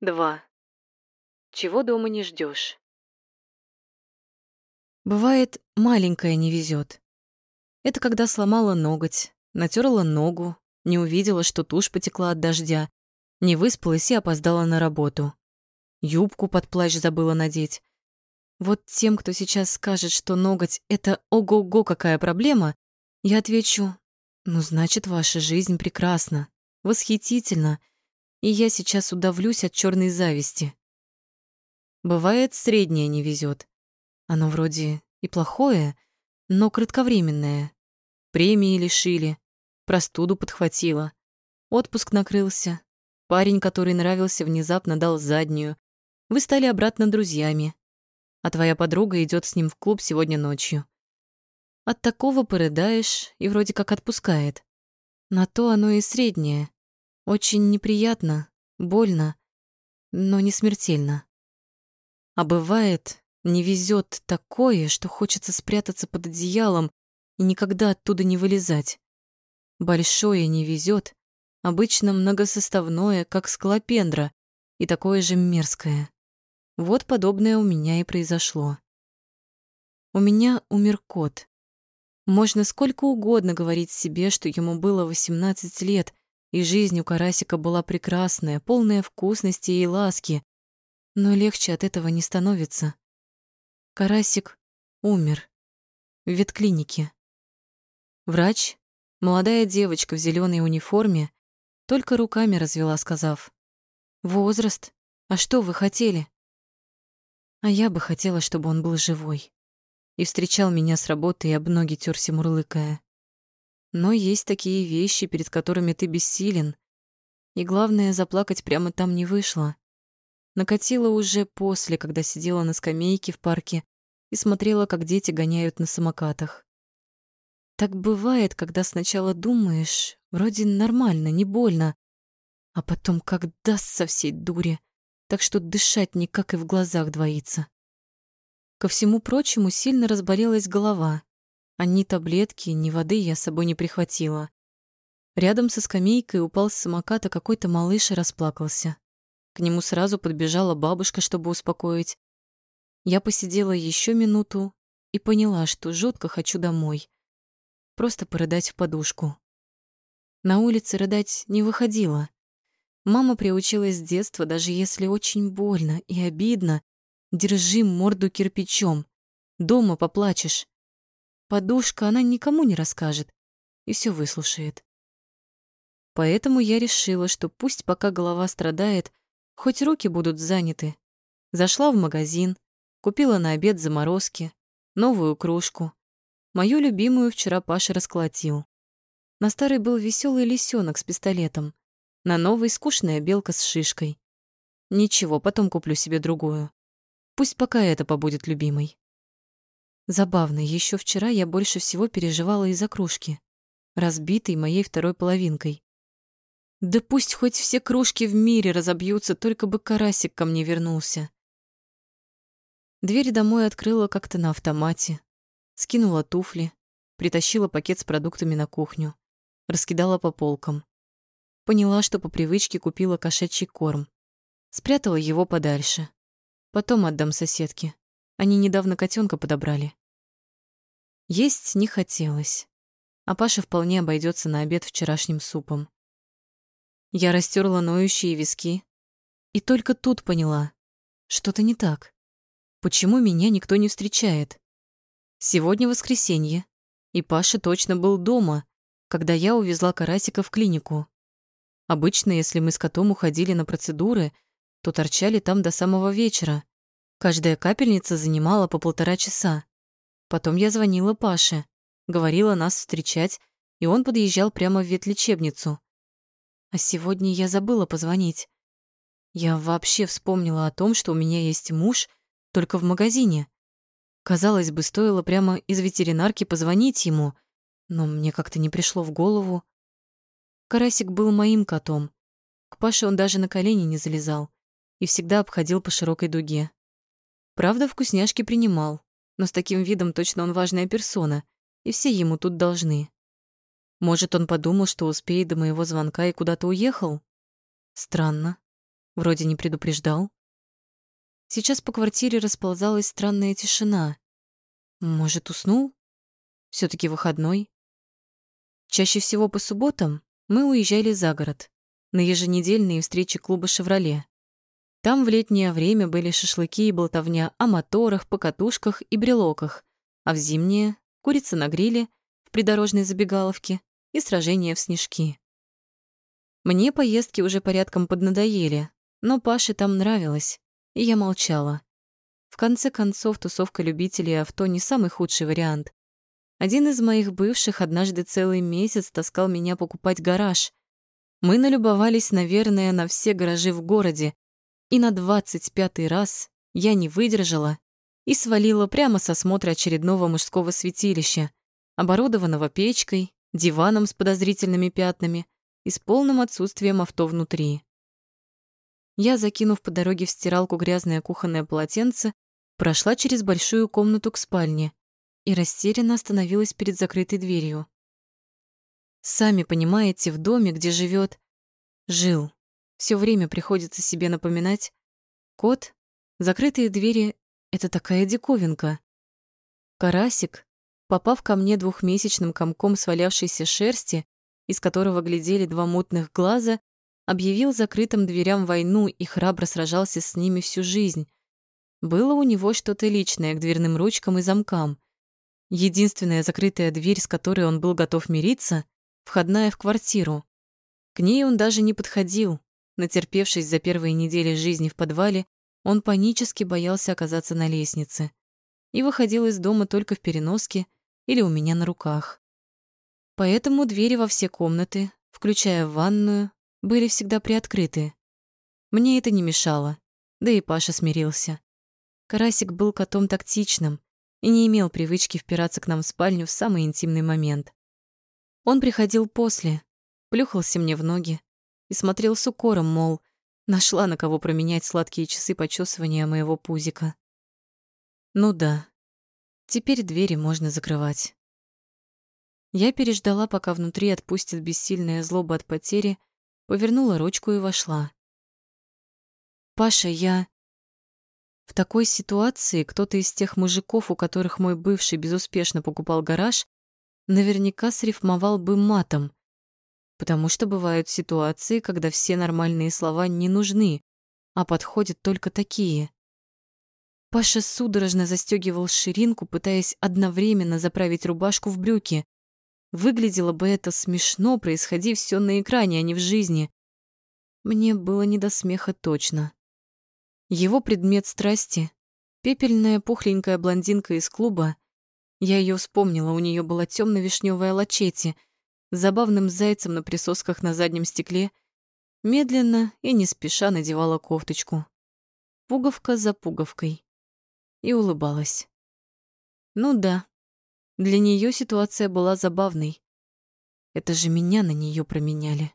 Два. Чего дома не ждешь? Бывает, маленькая не везет. Это когда сломала ноготь, натерла ногу, не увидела, что тушь потекла от дождя, не выспалась и опоздала на работу. Юбку под плащ забыла надеть. Вот тем, кто сейчас скажет, что ноготь — это ого-го какая проблема, я отвечу, ну, значит, ваша жизнь прекрасна, восхитительна, и я сейчас удавлюсь от черной зависти. Бывает, среднее не везет. Оно вроде и плохое, но кратковременное. Премии лишили, простуду подхватила, отпуск накрылся, парень, который нравился, внезапно дал заднюю, вы стали обратно друзьями, а твоя подруга идет с ним в клуб сегодня ночью. От такого порыдаешь и вроде как отпускает. На то оно и среднее. Очень неприятно, больно, но не смертельно. А бывает, не везет такое, что хочется спрятаться под одеялом и никогда оттуда не вылезать. Большое не везет, обычно многосоставное, как скалопендра, и такое же мерзкое. Вот подобное у меня и произошло. У меня умер кот. Можно сколько угодно говорить себе, что ему было 18 лет, и жизнь у Карасика была прекрасная, полная вкусности и ласки, но легче от этого не становится. Карасик умер в ветклинике. Врач, молодая девочка в зеленой униформе, только руками развела, сказав, «Возраст? А что вы хотели?» А я бы хотела, чтобы он был живой и встречал меня с работы и об ноги тёрся мурлыкая. Но есть такие вещи, перед которыми ты бессилен, и главное, заплакать прямо там не вышло. Накатило уже после, когда сидела на скамейке в парке и смотрела, как дети гоняют на самокатах. Так бывает, когда сначала думаешь, вроде нормально, не больно, а потом как даст со всей дури так что дышать никак и в глазах двоится. Ко всему прочему, сильно разболелась голова, а ни таблетки, ни воды я с собой не прихватила. Рядом со скамейкой упал с самоката какой-то малыш и расплакался. К нему сразу подбежала бабушка, чтобы успокоить. Я посидела еще минуту и поняла, что жутко хочу домой. Просто порыдать в подушку. На улице рыдать не выходило. Мама приучилась с детства, даже если очень больно и обидно, держи морду кирпичом. Дома поплачешь. Подушка она никому не расскажет и все выслушает. Поэтому я решила, что пусть пока голова страдает, хоть руки будут заняты. Зашла в магазин, купила на обед заморозки, новую кружку. Мою любимую вчера Паша расколотил. На старой был веселый лисенок с пистолетом. На новой скучная белка с шишкой. Ничего, потом куплю себе другую. Пусть пока это побудет любимой. Забавно, еще вчера я больше всего переживала из-за кружки, разбитой моей второй половинкой. Да пусть хоть все кружки в мире разобьются, только бы карасик ко мне вернулся. Дверь домой открыла как-то на автомате, скинула туфли, притащила пакет с продуктами на кухню, раскидала по полкам. Поняла, что по привычке купила кошачий корм. Спрятала его подальше. Потом отдам соседке. Они недавно котенка подобрали. Есть не хотелось. А Паша вполне обойдется на обед вчерашним супом. Я растерла ноющие виски. И только тут поняла, что-то не так. Почему меня никто не встречает? Сегодня воскресенье, и Паша точно был дома, когда я увезла Карасика в клинику. Обычно, если мы с котом уходили на процедуры, то торчали там до самого вечера. Каждая капельница занимала по полтора часа. Потом я звонила Паше, говорила нас встречать, и он подъезжал прямо в ветлечебницу. А сегодня я забыла позвонить. Я вообще вспомнила о том, что у меня есть муж только в магазине. Казалось бы, стоило прямо из ветеринарки позвонить ему, но мне как-то не пришло в голову. Карасик был моим котом. К Паше он даже на колени не залезал и всегда обходил по широкой дуге. Правда, вкусняшки принимал, но с таким видом точно он важная персона, и все ему тут должны. Может, он подумал, что успеет до моего звонка и куда-то уехал? Странно. Вроде не предупреждал. Сейчас по квартире расползалась странная тишина. Может, уснул? все таки выходной. Чаще всего по субботам мы уезжали за город на еженедельные встречи клуба «Шевроле». Там в летнее время были шашлыки и болтовня о моторах, покатушках и брелоках, а в зимнее — курица на гриле в придорожной забегаловке и сражения в снежки. Мне поездки уже порядком поднадоели, но Паше там нравилось, и я молчала. В конце концов, тусовка любителей авто не самый худший вариант. Один из моих бывших однажды целый месяц таскал меня покупать гараж. Мы налюбовались, наверное, на все гаражи в городе, и на двадцать пятый раз я не выдержала и свалила прямо со смотра очередного мужского святилища, оборудованного печкой, диваном с подозрительными пятнами и с полным отсутствием авто внутри. Я, закинув по дороге в стиралку грязное кухонное полотенце, прошла через большую комнату к спальне и растерянно остановилась перед закрытой дверью. Сами понимаете, в доме, где живет, жил, все время приходится себе напоминать, кот, закрытые двери — это такая диковинка. Карасик, попав ко мне двухмесячным комком свалявшейся шерсти, из которого глядели два мутных глаза, объявил закрытым дверям войну и храбро сражался с ними всю жизнь. Было у него что-то личное к дверным ручкам и замкам. Единственная закрытая дверь, с которой он был готов мириться, входная в квартиру. К ней он даже не подходил. Натерпевшись за первые недели жизни в подвале, он панически боялся оказаться на лестнице и выходил из дома только в переноске или у меня на руках. Поэтому двери во все комнаты, включая ванную, были всегда приоткрыты. Мне это не мешало, да и Паша смирился. Карасик был котом тактичным и не имел привычки впираться к нам в спальню в самый интимный момент. Он приходил после, плюхался мне в ноги и смотрел с укором, мол, нашла на кого променять сладкие часы почесывания моего пузика. Ну да, теперь двери можно закрывать. Я переждала, пока внутри отпустит бессильная злоба от потери, повернула ручку и вошла. «Паша, я...» В такой ситуации кто-то из тех мужиков, у которых мой бывший безуспешно покупал гараж, наверняка срифмовал бы матом, потому что бывают ситуации, когда все нормальные слова не нужны, а подходят только такие. Паша судорожно застегивал ширинку, пытаясь одновременно заправить рубашку в брюки, Выглядело бы это смешно, происходи все на экране, а не в жизни. Мне было не до смеха точно. Его предмет страсти — пепельная пухленькая блондинка из клуба. Я ее вспомнила, у нее была темно вишневая лачети забавным зайцем на присосках на заднем стекле, медленно и не спеша надевала кофточку. Пуговка за пуговкой. И улыбалась. Ну да, для нее ситуация была забавной. Это же меня на нее променяли.